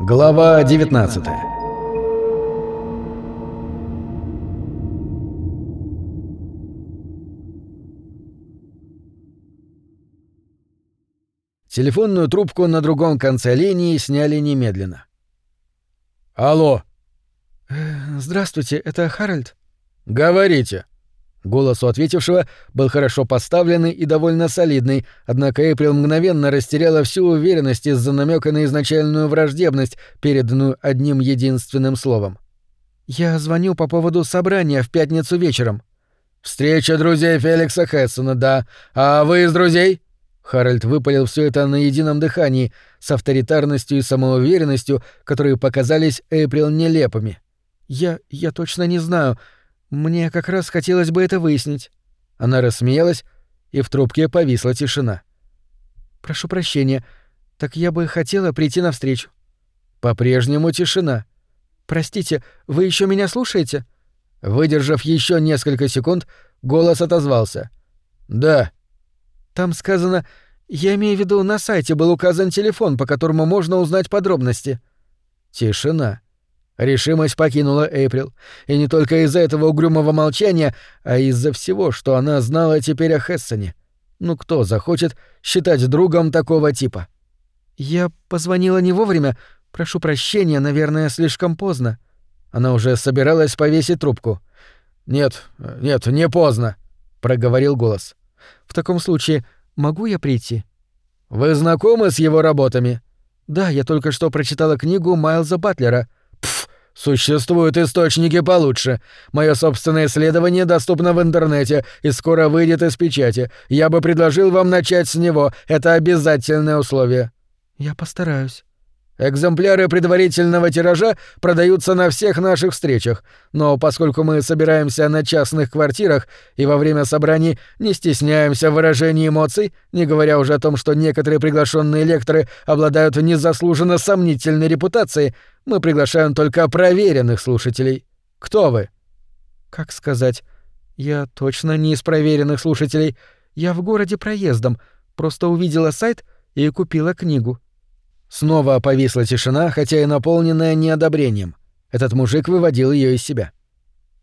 Глава 19 Телефонную трубку на другом конце линии сняли немедленно. «Алло!» э, «Здравствуйте, это Харальд?» «Говорите!» Голос у ответившего был хорошо поставленный и довольно солидный, однако Эйприл мгновенно растеряла всю уверенность из-за намека на изначальную враждебность, переданную одним единственным словом. «Я звоню по поводу собрания в пятницу вечером». «Встреча друзей Феликса Хессона, да. А вы из друзей?» Харальд выпалил все это на едином дыхании, с авторитарностью и самоуверенностью, которые показались Эйприл нелепыми. «Я... я точно не знаю. Мне как раз хотелось бы это выяснить. Она рассмеялась, и в трубке повисла тишина. Прошу прощения. Так я бы хотела прийти навстречу. По-прежнему тишина. Простите, вы еще меня слушаете? Выдержав еще несколько секунд, голос отозвался. Да. Там сказано, я имею в виду, на сайте был указан телефон, по которому можно узнать подробности. Тишина. Решимость покинула Эйприл, и не только из-за этого угрюмого молчания, а из-за всего, что она знала теперь о Хессоне. Ну кто захочет считать другом такого типа? «Я позвонила не вовремя. Прошу прощения, наверное, слишком поздно». Она уже собиралась повесить трубку. «Нет, нет, не поздно», — проговорил голос. «В таком случае, могу я прийти?» «Вы знакомы с его работами?» «Да, я только что прочитала книгу Майлза Батлера». Существуют источники получше. Мое собственное исследование доступно в интернете и скоро выйдет из печати. Я бы предложил вам начать с него. Это обязательное условие. Я постараюсь. Экземпляры предварительного тиража продаются на всех наших встречах, но поскольку мы собираемся на частных квартирах и во время собраний не стесняемся в выражении эмоций, не говоря уже о том, что некоторые приглашенные лекторы обладают незаслуженно сомнительной репутацией, мы приглашаем только проверенных слушателей. Кто вы? Как сказать? Я точно не из проверенных слушателей. Я в городе проездом, просто увидела сайт и купила книгу. Снова повисла тишина, хотя и наполненная неодобрением. Этот мужик выводил ее из себя.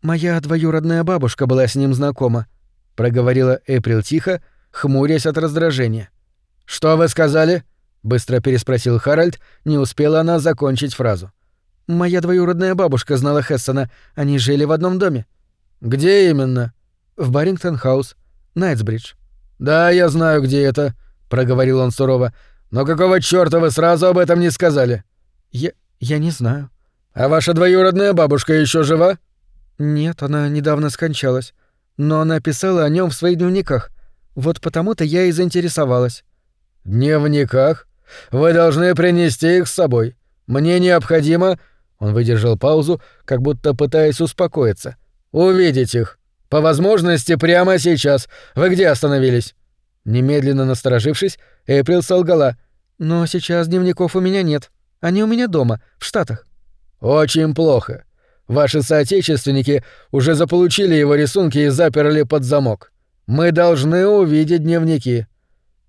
«Моя двоюродная бабушка была с ним знакома», — проговорила Эприл тихо, хмурясь от раздражения. «Что вы сказали?» — быстро переспросил Харальд, не успела она закончить фразу. «Моя двоюродная бабушка знала Хессона, они жили в одном доме». «Где именно?» «В Баррингтон-хаус, Найтсбридж». «Да, я знаю, где это», — проговорил он сурово. Но какого чёрта вы сразу об этом не сказали? Я я не знаю. А ваша двоюродная бабушка ещё жива? Нет, она недавно скончалась. Но она писала о нём в своих дневниках. Вот потому-то я и заинтересовалась. Дневниках? Вы должны принести их с собой. Мне необходимо, он выдержал паузу, как будто пытаясь успокоиться. Увидеть их. По возможности прямо сейчас. Вы где остановились? Немедленно насторожившись, Эприл солгала. «Но сейчас дневников у меня нет. Они у меня дома, в Штатах». «Очень плохо. Ваши соотечественники уже заполучили его рисунки и заперли под замок. Мы должны увидеть дневники».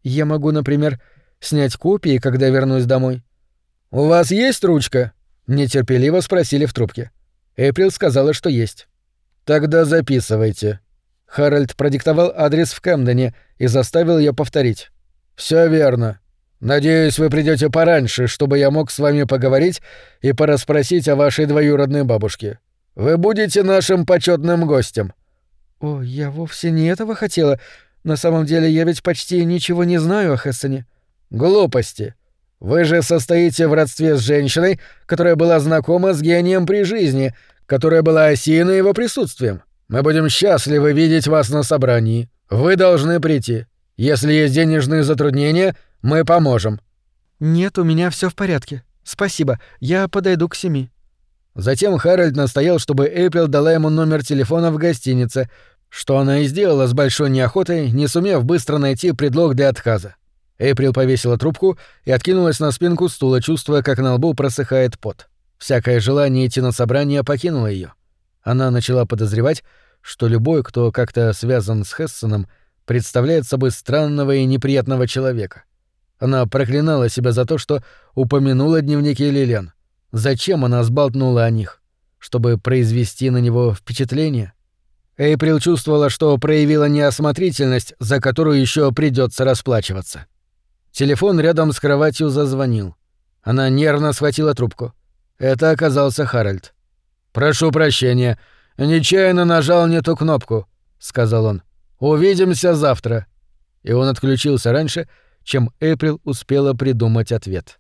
«Я могу, например, снять копии, когда вернусь домой». «У вас есть ручка?» — нетерпеливо спросили в трубке. Эприл сказала, что есть. «Тогда записывайте», Харальд продиктовал адрес в Кэмдене и заставил ее повторить. Все верно. Надеюсь, вы придете пораньше, чтобы я мог с вами поговорить и порасспросить о вашей двоюродной бабушке. Вы будете нашим почетным гостем». «О, я вовсе не этого хотела. На самом деле я ведь почти ничего не знаю о Хессене». «Глупости. Вы же состоите в родстве с женщиной, которая была знакома с гением при жизни, которая была осеяна его присутствием. Мы будем счастливы видеть вас на собрании. Вы должны прийти. Если есть денежные затруднения, мы поможем». «Нет, у меня все в порядке. Спасибо. Я подойду к семи». Затем Харальд настоял, чтобы Эйприл дала ему номер телефона в гостинице, что она и сделала с большой неохотой, не сумев быстро найти предлог для отказа. Эйприл повесила трубку и откинулась на спинку стула, чувствуя, как на лбу просыхает пот. Всякое желание идти на собрание покинуло ее. Она начала подозревать, что любой, кто как-то связан с Хессоном, представляет собой странного и неприятного человека. Она проклинала себя за то, что упомянула дневники Лилиан. Зачем она сболтнула о них? Чтобы произвести на него впечатление? Эйприл чувствовала, что проявила неосмотрительность, за которую еще придется расплачиваться. Телефон рядом с кроватью зазвонил. Она нервно схватила трубку. Это оказался Харальд. «Прошу прощения, нечаянно нажал не ту кнопку», — сказал он. «Увидимся завтра». И он отключился раньше, чем Эйприл успела придумать ответ.